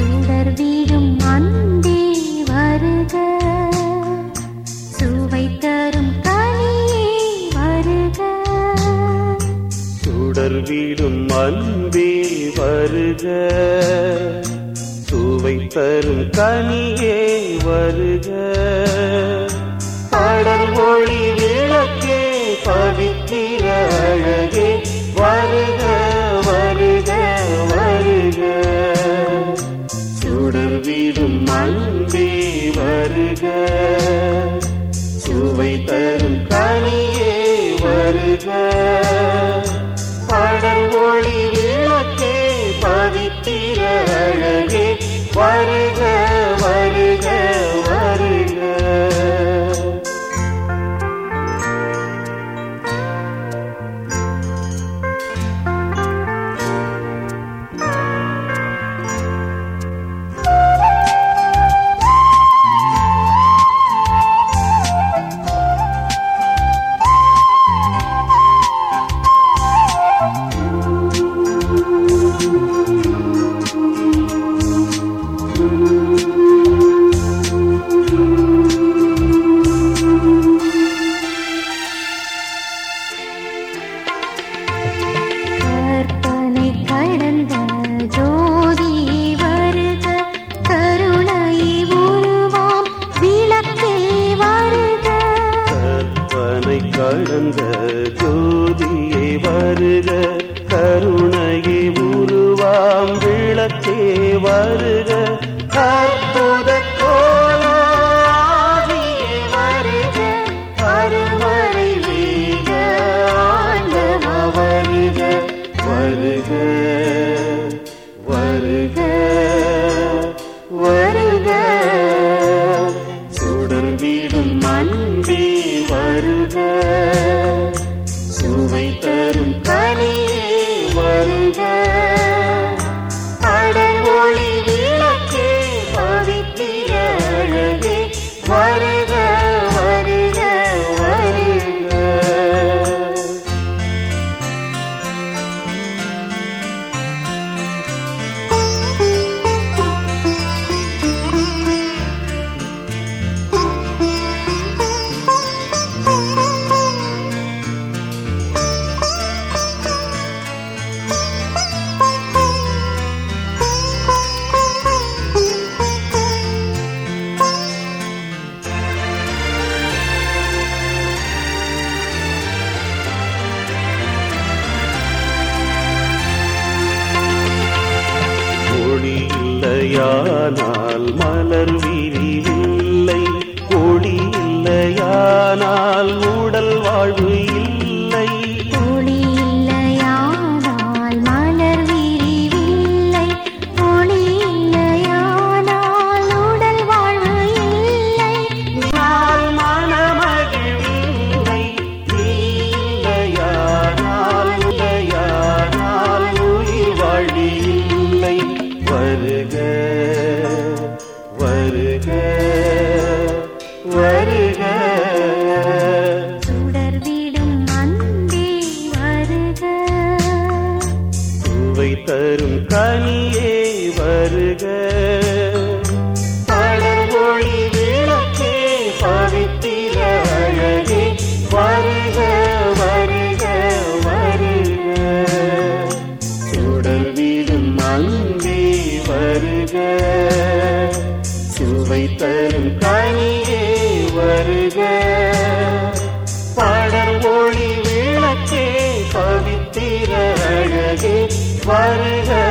சுடர் வீழும் அந்தே வருக. சுவை தரும் கனியே வருக. சுடர் வீழும் அன்பே வருக. சுவை தரும் கனியே வருக. படல் விளக்கே பவி வருக. சுவை தரும் கனியே வருக. பாடல் ஒளி விளக்கே பவித்திர கடந்த ஜோதியே வருக கருணையை உருவாம் விளக்கே வருக. அற்புத வருக. சுவை தரும் கனியே இல்லையானால் மலர் விரிவில்லை கொடி இல்லையானால் உடல் வாழ்வு வருக வருக சுடர் விடும் அன்பே வருக. சுவை தரும் கனியே வருக. ஒளி விளக்கே பவித்திர அழகே வருக வருக வருக. சுடர் வீடும் அன்பே வருக. கிருபை தரும் கனியே வருக. பாடல் ஒளி விளக்கே பவித்திர அழகே வருக.